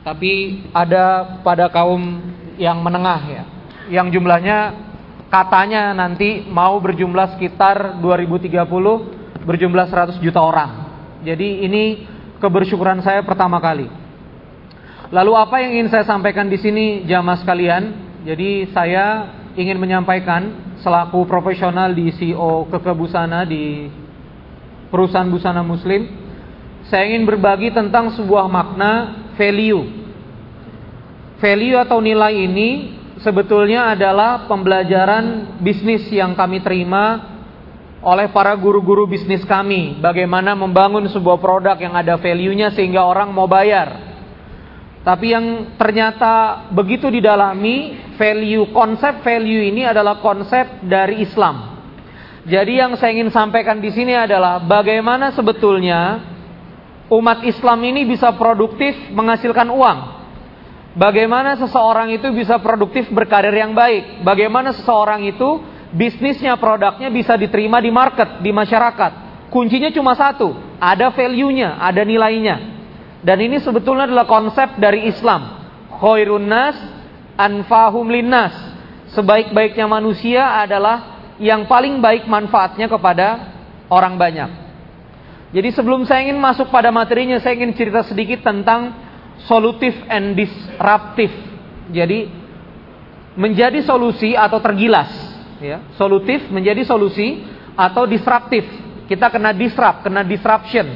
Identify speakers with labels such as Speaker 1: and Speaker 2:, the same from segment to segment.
Speaker 1: Tapi ada pada kaum yang menengah ya, yang jumlahnya katanya nanti mau berjumlah sekitar 2030 berjumlah 100 juta orang. Jadi ini kebersyukuran saya pertama kali. Lalu apa yang ingin saya sampaikan di sini jamaah sekalian? Jadi saya ingin menyampaikan selaku profesional di CEO Keke Busana di perusahaan busana muslim, saya ingin berbagi tentang sebuah makna value. Value atau nilai ini sebetulnya adalah pembelajaran bisnis yang kami terima oleh para guru-guru bisnis kami. Bagaimana membangun sebuah produk yang ada value-nya sehingga orang mau bayar. Tapi yang ternyata begitu didalami, value konsep value ini adalah konsep dari Islam. Jadi yang saya ingin sampaikan di sini adalah bagaimana sebetulnya umat Islam ini bisa produktif menghasilkan uang. Bagaimana seseorang itu bisa produktif berkarir yang baik. Bagaimana seseorang itu bisnisnya, produknya bisa diterima di market, di masyarakat. Kuncinya cuma satu, ada value-nya, ada nilainya. Dan ini sebetulnya adalah konsep dari Islam. Khairun nas anfahum linnas. Sebaik-baiknya manusia adalah yang paling baik manfaatnya kepada orang banyak. Jadi sebelum saya ingin masuk pada materinya, saya ingin cerita sedikit tentang solutif and disruptive. Jadi menjadi solusi atau tergilas, ya. Solutif menjadi solusi atau disruptif. Kita kena disrupt, kena disruption,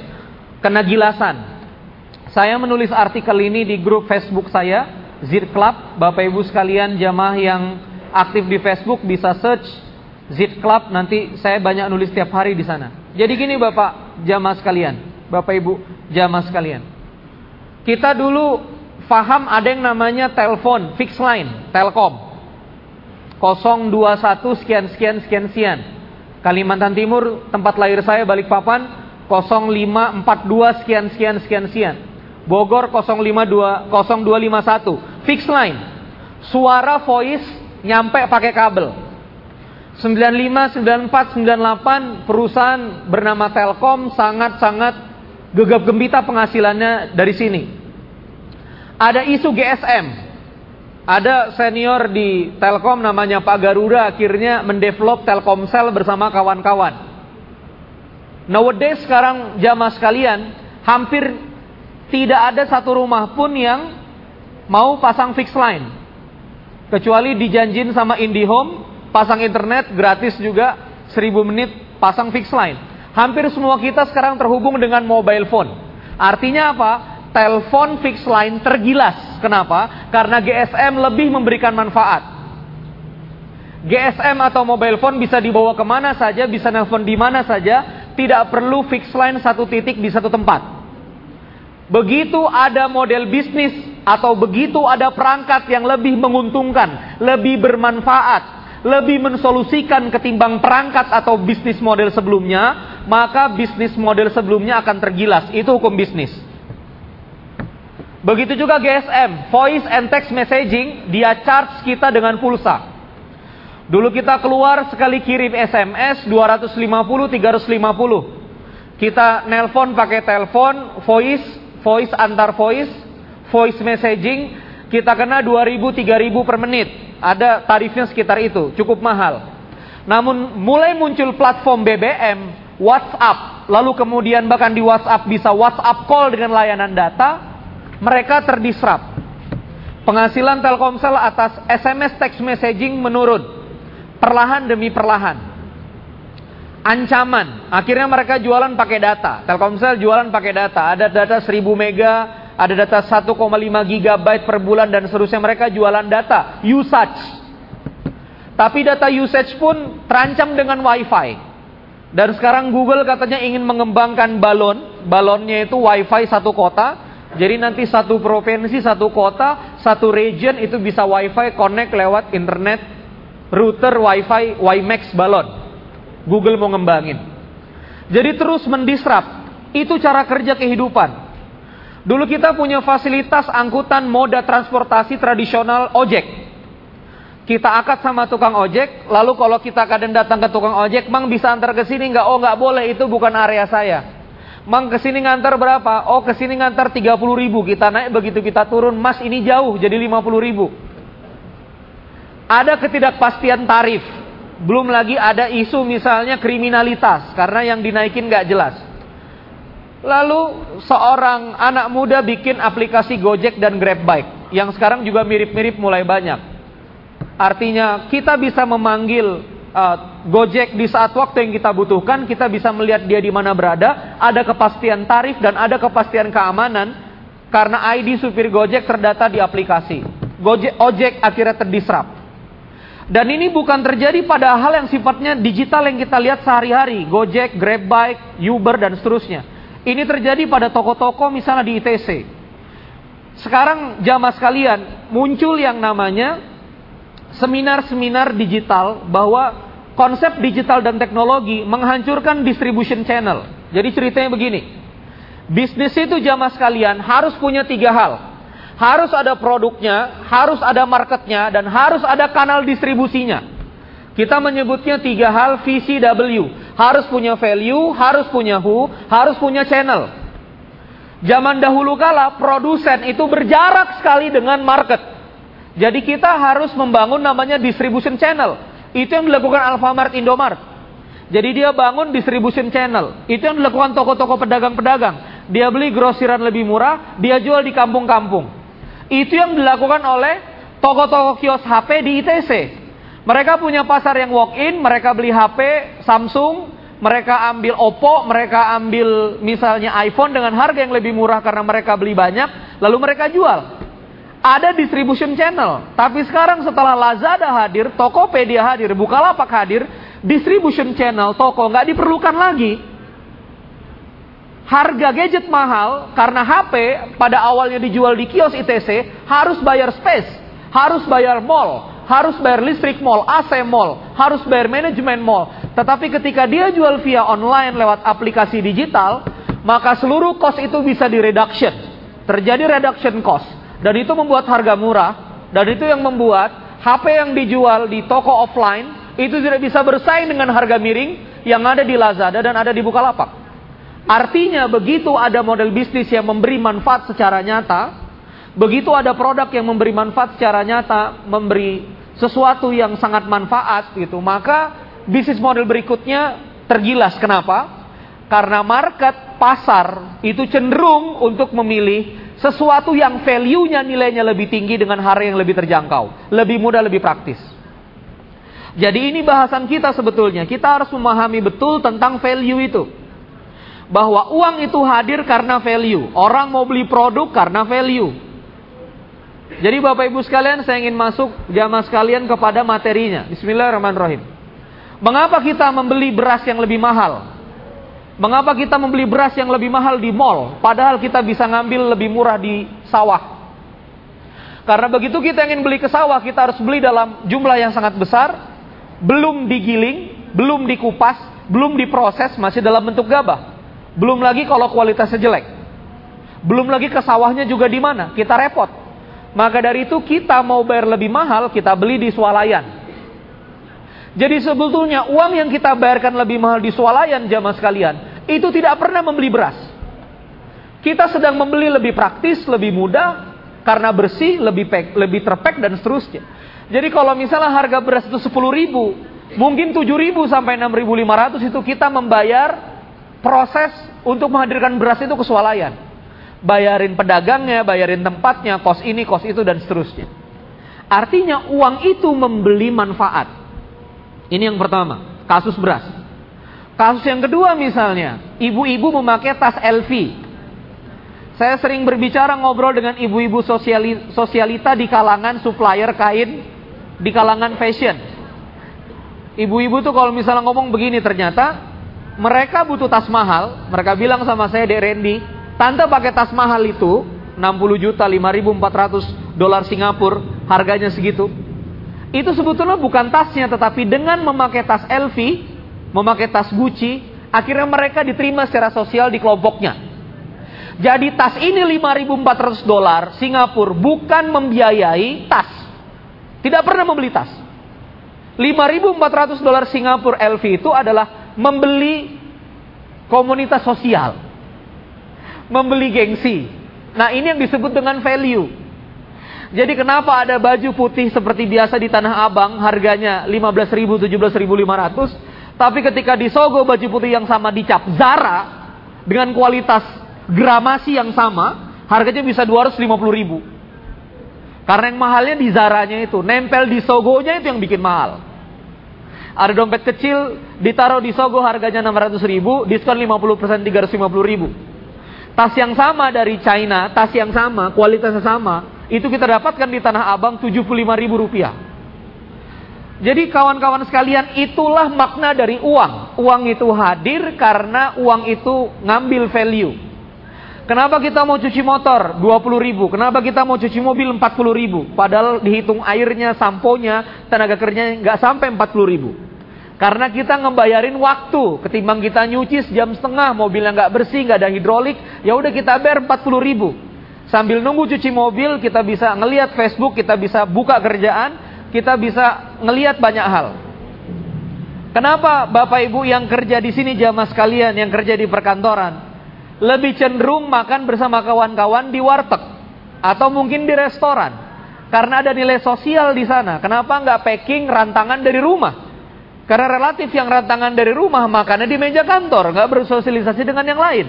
Speaker 1: kena gilasan. Saya menulis artikel ini di grup Facebook saya, Zid Club. Bapak Ibu sekalian jamaah yang aktif di Facebook bisa search Zid Club. Nanti saya banyak nulis tiap hari di sana. Jadi gini Bapak jamaah sekalian, Bapak Ibu jamaah sekalian. Kita dulu faham ada yang namanya telepon fix line, Telkom. 021 sekian sekian sekian sekian. Kalimantan Timur tempat lahir saya Balikpapan 0542 sekian sekian sekian sekian. Bogor 052 0251 fix line. Suara voice nyampe pakai kabel. 95, 94, 98 perusahaan bernama Telkom sangat-sangat gegap gembita penghasilannya dari sini. Ada isu GSM. Ada senior di Telkom namanya Pak Garuda akhirnya mendevelop Telkomsel bersama kawan-kawan. Nowadays sekarang jamaah sekalian hampir tidak ada satu rumah pun yang mau pasang fix line. Kecuali dijanjin sama IndiHome pasang internet gratis juga 1000 menit pasang fix line. Hampir semua kita sekarang terhubung dengan mobile phone. Artinya apa? Telepon fix line tergilas. Kenapa? Karena GSM lebih memberikan manfaat. GSM atau mobile phone bisa dibawa ke mana saja, bisa nelpon di mana saja, tidak perlu fix line satu titik di satu tempat. Begitu ada model bisnis atau begitu ada perangkat yang lebih menguntungkan, lebih bermanfaat, lebih mensolusikan ketimbang perangkat atau bisnis model sebelumnya, maka bisnis model sebelumnya akan tergilas. Itu hukum bisnis. Begitu juga GSM, voice and text messaging, dia charge kita dengan pulsa. Dulu kita keluar sekali kirim SMS 250 350. Kita nelpon pakai telepon, voice, voice antar voice, voice messaging, kita kena 2000 3000 per menit ada tarifnya sekitar itu, cukup mahal. Namun mulai muncul platform BBM, WhatsApp, lalu kemudian bahkan di WhatsApp bisa WhatsApp call dengan layanan data, mereka terdisrup. Penghasilan Telkomsel atas SMS text messaging menurun, perlahan demi perlahan. Ancaman, akhirnya mereka jualan pakai data. Telkomsel jualan pakai data, ada data 1000 mega, ada data 1,5 GB per bulan dan seterusnya mereka jualan data usage. Tapi data usage pun terancam dengan WiFi. Dan sekarang Google katanya ingin mengembangkan balon, balonnya itu WiFi satu kota. Jadi nanti satu provinsi, satu kota, satu region itu bisa WiFi connect lewat internet router WiFi WiMAX balon. Google mau ngembangin. Jadi terus mendisrupt. Itu cara kerja kehidupan. Dulu kita punya fasilitas angkutan moda transportasi tradisional ojek. Kita akad sama tukang ojek, lalu kalau kita kadang datang ke tukang ojek, Mang bisa antar ke sini nggak? Oh nggak boleh, itu bukan area saya. Mang ke sini ngantar berapa? Oh ke sini ngantar 30 ribu. Kita naik begitu kita turun. Mas ini jauh jadi 50 ribu. Ada ketidakpastian tarif. Belum lagi ada isu misalnya kriminalitas. Karena yang dinaikin gak jelas. Lalu seorang anak muda bikin aplikasi Gojek dan Grab Bike. Yang sekarang juga mirip-mirip mulai banyak. Artinya kita bisa memanggil uh, Gojek di saat waktu yang kita butuhkan, kita bisa melihat dia di mana berada, ada kepastian tarif dan ada kepastian keamanan karena ID supir Gojek terdata di aplikasi. Gojek ojek akhirnya terdisrupt. Dan ini bukan terjadi pada hal yang sifatnya digital yang kita lihat sehari-hari, Gojek, Grabbike, Uber dan seterusnya. Ini terjadi pada toko-toko misalnya di ITC. Sekarang jamaah sekalian, muncul yang namanya seminar-seminar digital bahwa konsep digital dan teknologi menghancurkan distribution channel. Jadi ceritanya begini. Bisnis itu jamaah sekalian harus punya tiga hal. Harus ada produknya, harus ada marketnya, dan harus ada kanal distribusinya. Kita menyebutnya tiga hal VCW. Harus punya value, harus punya who, harus punya channel. Zaman dahulu kala produsen itu berjarak sekali dengan market. Jadi kita harus membangun namanya distribution channel. Itu yang dilakukan Alfamart Indomart. Jadi dia bangun distribution channel. Itu yang dilakukan toko-toko pedagang-pedagang. Dia beli grosiran lebih murah, dia jual di kampung-kampung. Itu yang dilakukan oleh toko-toko kios HP di ITC. Mereka punya pasar yang walk-in, mereka beli HP Samsung, mereka ambil Oppo, mereka ambil misalnya iPhone dengan harga yang lebih murah karena mereka beli banyak, lalu mereka jual ada distribution channel. Tapi sekarang setelah Lazada hadir, Tokopedia hadir, Bukalapak hadir, distribution channel toko nggak diperlukan lagi. Harga gadget mahal karena HP pada awalnya dijual di kios ITC harus bayar space, harus bayar mall, harus bayar listrik mall, AC mall, harus bayar manajemen mall. Tetapi ketika dia jual via online lewat aplikasi digital, maka seluruh cost itu bisa di reduction. Terjadi reduction cost. Dan itu membuat harga murah. Dan itu yang membuat HP yang dijual di toko offline itu tidak bisa bersaing dengan harga miring yang ada di Lazada dan ada di Bukalapak. Artinya begitu ada model bisnis yang memberi manfaat secara nyata, begitu ada produk yang memberi manfaat secara nyata, memberi sesuatu yang sangat manfaat gitu, maka bisnis model berikutnya tergilas. Kenapa? Karena market pasar itu cenderung untuk memilih sesuatu yang value-nya nilainya lebih tinggi dengan harga yang lebih terjangkau, lebih mudah, lebih praktis. Jadi ini bahasan kita sebetulnya. Kita harus memahami betul tentang value itu. Bahwa uang itu hadir karena value. Orang mau beli produk karena value. Jadi Bapak Ibu sekalian saya ingin masuk jamaah sekalian kepada materinya. Bismillahirrahmanirrahim. Mengapa kita membeli beras yang lebih mahal? Mengapa kita membeli beras yang lebih mahal di mall, padahal kita bisa ngambil lebih murah di sawah? Karena begitu kita ingin beli ke sawah, kita harus beli dalam jumlah yang sangat besar, belum digiling, belum dikupas, belum diproses, masih dalam bentuk gabah. Belum lagi kalau kualitasnya jelek. Belum lagi ke sawahnya juga di mana, kita repot. Maka dari itu kita mau bayar lebih mahal, kita beli di swalayan. Jadi sebetulnya uang yang kita bayarkan lebih mahal di swalayan jamaah sekalian, itu tidak pernah membeli beras. Kita sedang membeli lebih praktis, lebih mudah, karena bersih, lebih pack, lebih terpack dan seterusnya. Jadi kalau misalnya harga beras itu 10 ribu, mungkin 7 ribu sampai 6.500 itu kita membayar proses untuk menghadirkan beras itu ke swalayan. Bayarin pedagangnya, bayarin tempatnya, kos ini, kos itu, dan seterusnya. Artinya uang itu membeli manfaat. Ini yang pertama, kasus beras. Kasus yang kedua misalnya, ibu-ibu memakai tas LV. Saya sering berbicara ngobrol dengan ibu-ibu sosiali, sosialita di kalangan supplier kain, di kalangan fashion. Ibu-ibu tuh kalau misalnya ngomong begini ternyata mereka butuh tas mahal. Mereka bilang sama saya, Dek Randy, tante pakai tas mahal itu 60 juta, 5.400 dolar Singapura, harganya segitu. Itu sebetulnya bukan tasnya, tetapi dengan memakai tas LV, memakai tas Gucci, akhirnya mereka diterima secara sosial di kelompoknya. Jadi tas ini 5.400 dolar Singapura bukan membiayai tas. Tidak pernah membeli tas. 5.400 dolar Singapura LV itu adalah membeli komunitas sosial. Membeli gengsi. Nah, ini yang disebut dengan value. Jadi kenapa ada baju putih seperti biasa di Tanah Abang harganya 15.000 17.500 tapi ketika di Sogo baju putih yang sama dicap Zara dengan kualitas gramasi yang sama harganya bisa 250.000. Karena yang mahalnya di Zaranya itu, nempel di Sogonya itu yang bikin mahal. Ada dompet kecil ditaruh di Sogo harganya 600 ribu, diskon 50% 350 ribu. Tas yang sama dari China, tas yang sama, kualitasnya sama, itu kita dapatkan di Tanah Abang 75 ribu rupiah. Jadi kawan-kawan sekalian itulah makna dari uang. Uang itu hadir karena uang itu ngambil value. Kenapa kita mau cuci motor 20 ribu? Kenapa kita mau cuci mobil 40 ribu? Padahal dihitung airnya, samponya, tenaga kerjanya nggak sampai 40 ribu. Karena kita ngebayarin waktu, ketimbang kita nyuci jam setengah, mobilnya nggak bersih, nggak ada hidrolik, ya udah kita bayar 40 ribu. Sambil nunggu cuci mobil, kita bisa ngelihat Facebook, kita bisa buka kerjaan, kita bisa ngelihat banyak hal. Kenapa Bapak Ibu yang kerja di sini jamaah sekalian, yang kerja di perkantoran, lebih cenderung makan bersama kawan-kawan di warteg atau mungkin di restoran? Karena ada nilai sosial di sana. Kenapa nggak packing rantangan dari rumah? Karena relatif yang rantangan dari rumah makannya di meja kantor, nggak bersosialisasi dengan yang lain.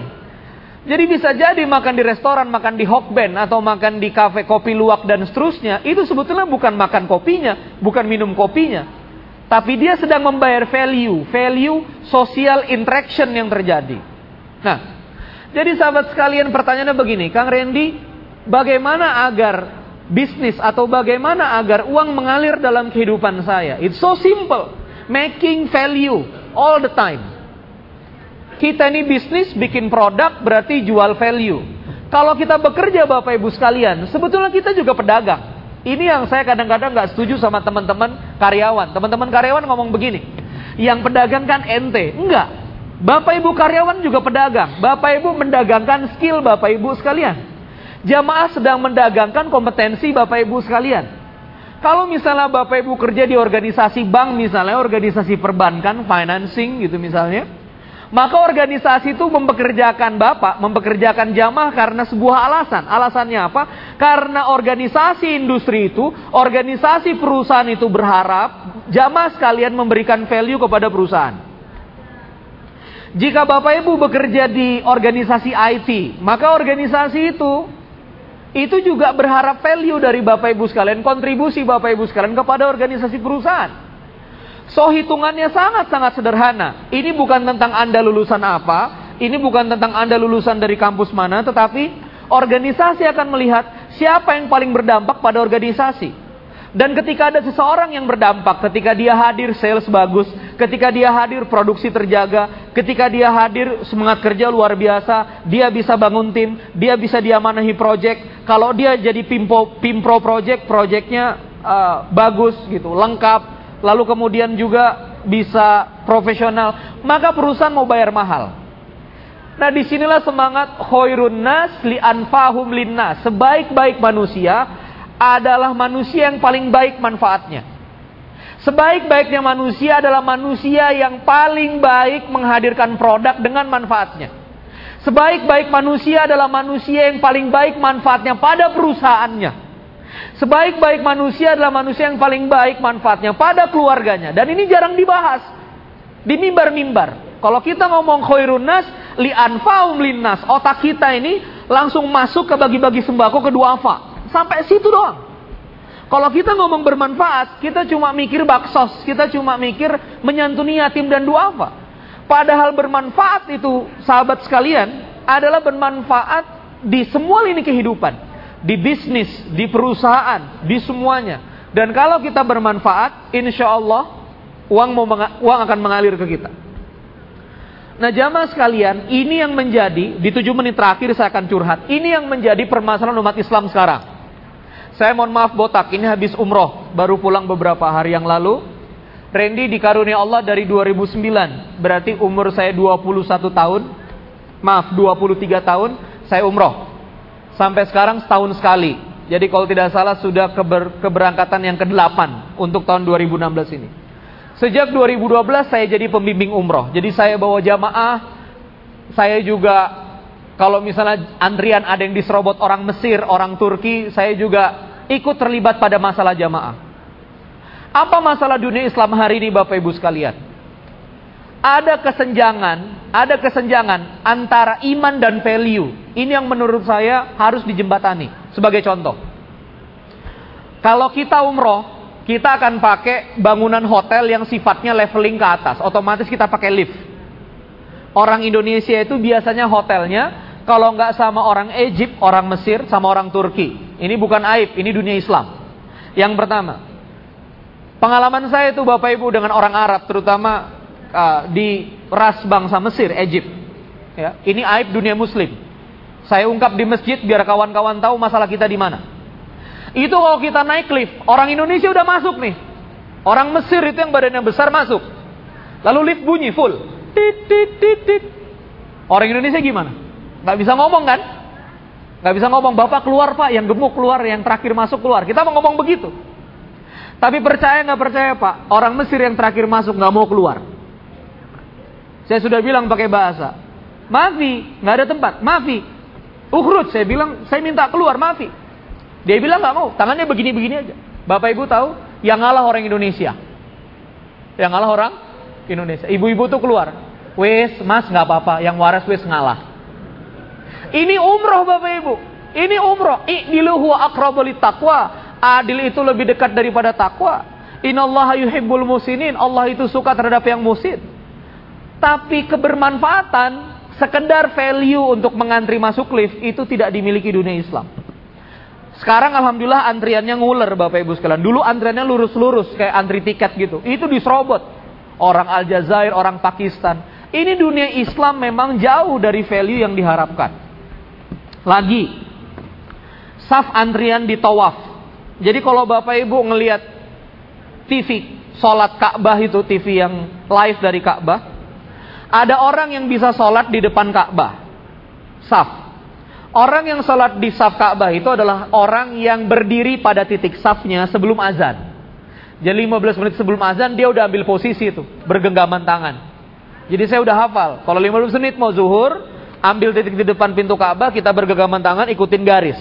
Speaker 1: Jadi bisa jadi makan di restoran, makan di hokben, atau makan di kafe kopi luwak dan seterusnya. Itu sebetulnya bukan makan kopinya, bukan minum kopinya. Tapi dia sedang membayar value, value social interaction yang terjadi. Nah, jadi sahabat sekalian pertanyaannya begini, Kang Randy, bagaimana agar bisnis atau bagaimana agar uang mengalir dalam kehidupan saya? It's so simple making value all the time. Kita ini bisnis bikin produk berarti jual value. Kalau kita bekerja Bapak Ibu sekalian, sebetulnya kita juga pedagang. Ini yang saya kadang-kadang nggak setuju sama teman-teman karyawan. Teman-teman karyawan ngomong begini, yang pedagang kan ente. Enggak. Bapak Ibu karyawan juga pedagang. Bapak Ibu mendagangkan skill Bapak Ibu sekalian. Jamaah sedang mendagangkan kompetensi Bapak Ibu sekalian. Kalau misalnya Bapak Ibu kerja di organisasi bank misalnya, organisasi perbankan, financing gitu misalnya, maka organisasi itu mempekerjakan Bapak, mempekerjakan jamaah karena sebuah alasan. Alasannya apa? Karena organisasi industri itu, organisasi perusahaan itu berharap jamaah sekalian memberikan value kepada perusahaan. Jika Bapak Ibu bekerja di organisasi IT, maka organisasi itu itu juga berharap value dari Bapak Ibu sekalian, kontribusi Bapak Ibu sekalian kepada organisasi perusahaan. So hitungannya sangat-sangat sederhana. Ini bukan tentang Anda lulusan apa, ini bukan tentang Anda lulusan dari kampus mana, tetapi organisasi akan melihat siapa yang paling berdampak pada organisasi. Dan ketika ada seseorang yang berdampak, ketika dia hadir sales bagus, ketika dia hadir produksi terjaga, ketika dia hadir semangat kerja luar biasa, dia bisa bangun tim, dia bisa diamanahi project. Kalau dia jadi pimpo, pimpro project, projectnya uh, bagus gitu, lengkap. Lalu kemudian juga bisa profesional, maka perusahaan mau bayar mahal. Nah di sinilah semangat khairun nas li anfahum linnas. Sebaik-baik manusia adalah manusia yang paling baik manfaatnya. Sebaik-baiknya manusia adalah manusia yang paling baik menghadirkan produk dengan manfaatnya. Sebaik-baik manusia adalah manusia yang paling baik manfaatnya pada perusahaannya. Sebaik-baik manusia adalah manusia yang paling baik manfaatnya pada keluarganya. Dan ini jarang dibahas. Di mimbar-mimbar. Kalau kita ngomong khairun nas, li anfaum linnas. Otak kita ini langsung masuk ke bagi-bagi sembako ke duafa. Sampai situ doang. Kalau kita ngomong bermanfaat, kita cuma mikir baksos, kita cuma mikir menyantuni yatim dan duafa. Padahal bermanfaat itu, sahabat sekalian, adalah bermanfaat di semua lini kehidupan. Di bisnis, di perusahaan, di semuanya. Dan kalau kita bermanfaat, insya Allah uang, mau uang akan mengalir ke kita. Nah jamaah sekalian, ini yang menjadi, di tujuh menit terakhir saya akan curhat. Ini yang menjadi permasalahan umat Islam sekarang. Saya mohon maaf botak, ini habis umroh, baru pulang beberapa hari yang lalu. Randy dikarunia Allah dari 2009, berarti umur saya 21 tahun. Maaf, 23 tahun saya umroh. Sampai sekarang setahun sekali. Jadi kalau tidak salah sudah keber, keberangkatan yang ke-8 untuk tahun 2016 ini. Sejak 2012 saya jadi pembimbing umroh. Jadi saya bawa jamaah, saya juga Kalau misalnya antrian ada yang diserobot orang Mesir, orang Turki, saya juga ikut terlibat pada masalah jamaah. Apa masalah dunia Islam hari ini Bapak Ibu sekalian? Ada kesenjangan, ada kesenjangan antara iman dan value. Ini yang menurut saya harus dijembatani. Sebagai contoh. Kalau kita umroh, kita akan pakai bangunan hotel yang sifatnya leveling ke atas. Otomatis kita pakai lift. Orang Indonesia itu biasanya hotelnya kalau nggak sama orang Egypt, orang Mesir, sama orang Turki. Ini bukan aib, ini dunia Islam. Yang pertama, pengalaman saya itu Bapak Ibu dengan orang Arab, terutama uh, di ras bangsa Mesir, Egypt. Ya, ini aib dunia Muslim. Saya ungkap di masjid biar kawan-kawan tahu masalah kita di mana. Itu kalau kita naik lift, orang Indonesia udah masuk nih. Orang Mesir itu yang badannya besar masuk. Lalu lift bunyi full. Tit, tit, tit, tit. Orang Indonesia gimana? Nggak bisa ngomong kan? Nggak bisa ngomong, Bapak keluar Pak, yang gemuk keluar, yang terakhir masuk keluar. Kita mau ngomong begitu. Tapi percaya nggak percaya Pak, orang Mesir yang terakhir masuk nggak mau keluar. Saya sudah bilang pakai bahasa. Maafi, nggak ada tempat. Maafi. Ukhrut, saya bilang, saya minta keluar, maafi. Dia bilang nggak mau, tangannya begini-begini aja. Bapak Ibu tahu, yang ngalah orang Indonesia. Yang ngalah orang Indonesia. Ibu-ibu tuh keluar. Wes, mas nggak apa-apa. Yang waras wes ngalah. Ini umroh Bapak Ibu. Ini umroh. I'dilu huwa aqrabu taqwa. Adil itu lebih dekat daripada takwa. Innallaha yuhibbul musinin. Allah itu suka terhadap yang musin. Tapi kebermanfaatan sekedar value untuk mengantri masuk lift itu tidak dimiliki dunia Islam. Sekarang alhamdulillah antriannya nguler Bapak Ibu sekalian. Dulu antriannya lurus-lurus kayak antri tiket gitu. Itu diserobot. Orang Aljazair, orang Pakistan. Ini dunia Islam memang jauh dari value yang diharapkan. Lagi, saf antrian di tawaf. Jadi kalau Bapak Ibu ngelihat TV sholat Ka'bah itu TV yang live dari Ka'bah, ada orang yang bisa sholat di depan Ka'bah. Saf. Orang yang sholat di saf Ka'bah itu adalah orang yang berdiri pada titik safnya sebelum azan. Jadi 15 menit sebelum azan dia udah ambil posisi itu, bergenggaman tangan. Jadi saya udah hafal, kalau 15 menit mau zuhur, ambil titik di depan pintu Ka'bah, kita bergegaman tangan, ikutin garis.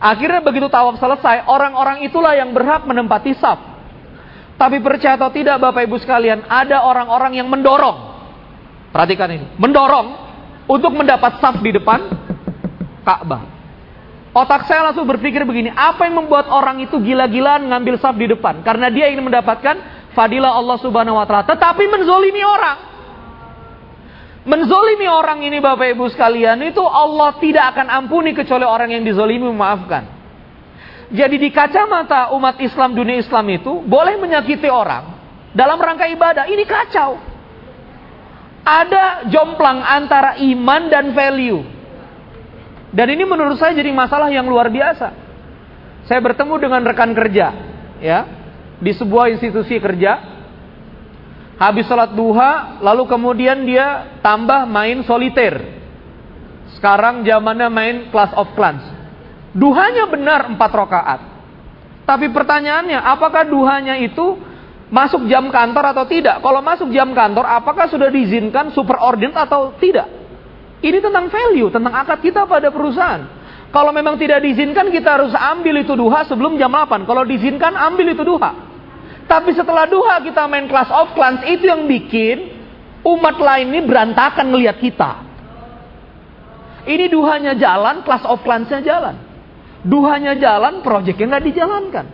Speaker 1: Akhirnya begitu tawaf selesai, orang-orang itulah yang berhak menempati saf. Tapi percaya atau tidak Bapak Ibu sekalian, ada orang-orang yang mendorong. Perhatikan ini, mendorong untuk mendapat saf di depan Ka'bah. Otak saya langsung berpikir begini, apa yang membuat orang itu gila-gilaan ngambil saf di depan? Karena dia ingin mendapatkan fadilah Allah Subhanahu wa taala, tetapi menzolimi orang. Menzolimi orang ini Bapak Ibu sekalian itu Allah tidak akan ampuni kecuali orang yang dizolimi memaafkan. Jadi di kacamata umat Islam dunia Islam itu boleh menyakiti orang dalam rangka ibadah. Ini kacau. Ada jomplang antara iman dan value. Dan ini menurut saya jadi masalah yang luar biasa. Saya bertemu dengan rekan kerja ya di sebuah institusi kerja habis sholat duha, lalu kemudian dia tambah main soliter. Sekarang zamannya main Clash of Clans. Duhanya benar empat rakaat. Tapi pertanyaannya, apakah duhanya itu masuk jam kantor atau tidak? Kalau masuk jam kantor, apakah sudah diizinkan super ordinate atau tidak? Ini tentang value, tentang akad kita pada perusahaan. Kalau memang tidak diizinkan, kita harus ambil itu duha sebelum jam 8. Kalau diizinkan, ambil itu duha. Tapi setelah duha kita main class of clans itu yang bikin umat lain ini berantakan ngelihat kita. Ini duhanya jalan, class of clansnya jalan. Duhanya jalan, proyeknya nggak dijalankan.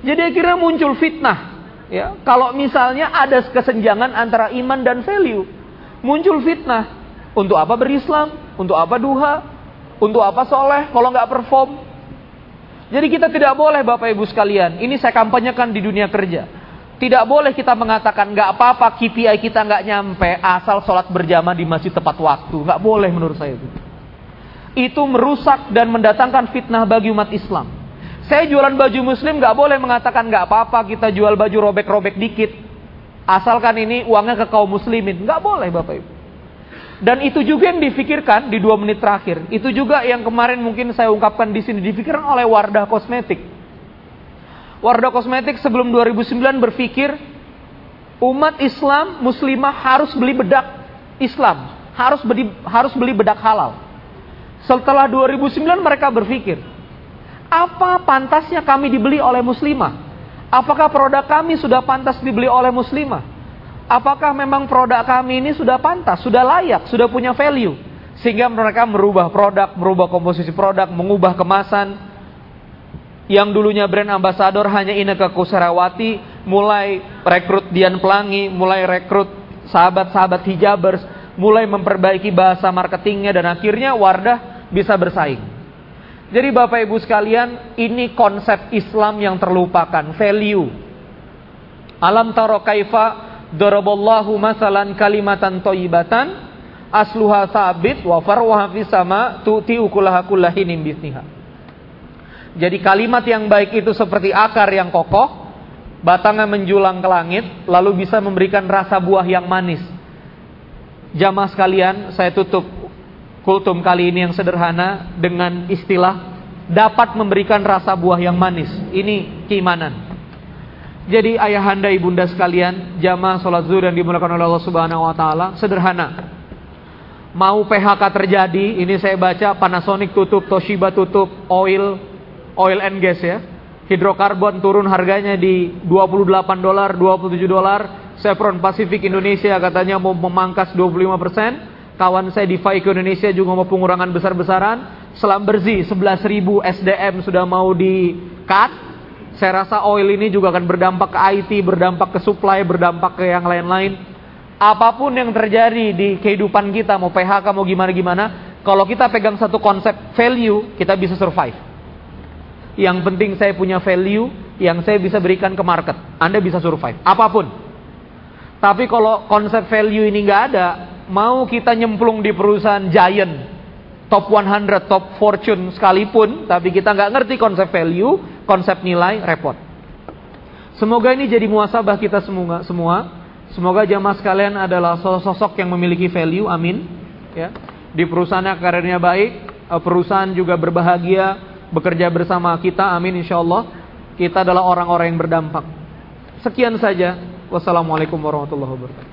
Speaker 1: Jadi akhirnya muncul fitnah. Ya, kalau misalnya ada kesenjangan antara iman dan value, muncul fitnah. Untuk apa berislam? Untuk apa duha? Untuk apa soleh? Kalau nggak perform, jadi kita tidak boleh Bapak Ibu sekalian, ini saya kampanyekan di dunia kerja. Tidak boleh kita mengatakan nggak apa-apa KPI kita nggak nyampe asal sholat berjamaah di masjid tepat waktu. Nggak boleh menurut saya itu. Itu merusak dan mendatangkan fitnah bagi umat Islam. Saya jualan baju muslim nggak boleh mengatakan nggak apa-apa kita jual baju robek-robek dikit. Asalkan ini uangnya ke kaum muslimin. Nggak boleh Bapak Ibu. Dan itu juga yang difikirkan di dua menit terakhir. Itu juga yang kemarin mungkin saya ungkapkan di sini difikirkan oleh Wardah Kosmetik. Wardah Kosmetik sebelum 2009 berpikir umat Islam muslimah harus beli bedak Islam, harus beli harus beli bedak halal. Setelah 2009 mereka berpikir, apa pantasnya kami dibeli oleh muslimah? Apakah produk kami sudah pantas dibeli oleh muslimah? Apakah memang produk kami ini sudah pantas, sudah layak, sudah punya value? Sehingga mereka merubah produk, merubah komposisi produk, mengubah kemasan, yang dulunya brand ambassador hanya Ineke Kusarawati mulai rekrut Dian Pelangi, mulai rekrut sahabat-sahabat hijabers, mulai memperbaiki bahasa marketingnya dan akhirnya Wardah bisa bersaing. Jadi Bapak Ibu sekalian, ini konsep Islam yang terlupakan, value. Alam taro kaifa daraballahu masalan kalimatan toyibatan asluha sabit wa farwaha fis sama tu'ti ukulaha kullahin bisniha. Jadi kalimat yang baik itu seperti akar yang kokoh, batangnya menjulang ke langit, lalu bisa memberikan rasa buah yang manis. Jamaah sekalian, saya tutup kultum kali ini yang sederhana dengan istilah dapat memberikan rasa buah yang manis. Ini keimanan. Jadi ayahanda ibunda sekalian, jamaah sholat zuhur yang dimulakan oleh Allah Subhanahu Wa Taala, sederhana. Mau PHK terjadi, ini saya baca Panasonic tutup, Toshiba tutup, Oil oil and gas ya. Hidrokarbon turun harganya di 28 dolar, 27 dolar. Chevron Pacific Indonesia katanya mau memangkas 25%. Kawan saya di FAIK Indonesia juga mau pengurangan besar-besaran. Selam bersih 11.000 SDM sudah mau di cut. Saya rasa oil ini juga akan berdampak ke IT, berdampak ke supply, berdampak ke yang lain-lain. Apa pun yang terjadi di kehidupan kita, mau PHK, mau gimana-gimana, kalau kita pegang satu konsep value, kita bisa survive. Yang penting saya punya value yang saya bisa berikan ke market. Anda bisa survive. Apa pun. Tapi kalau konsep value ini nggak ada, mau kita nyemplung di perusahaan giant, top 100, top fortune sekalipun, tapi kita nggak ngerti konsep value, konsep nilai, repot. Semoga ini jadi muasabah kita semua. semua. Semoga jamaah sekalian adalah sosok yang memiliki value, amin. Ya, di perusahaannya karirnya baik, eh, perusahaan juga berbahagia, bekerja bersama kita. Amin insya Allah. Kita adalah orang-orang yang berdampak. Sekian saja. Wassalamualaikum warahmatullahi wabarakatuh.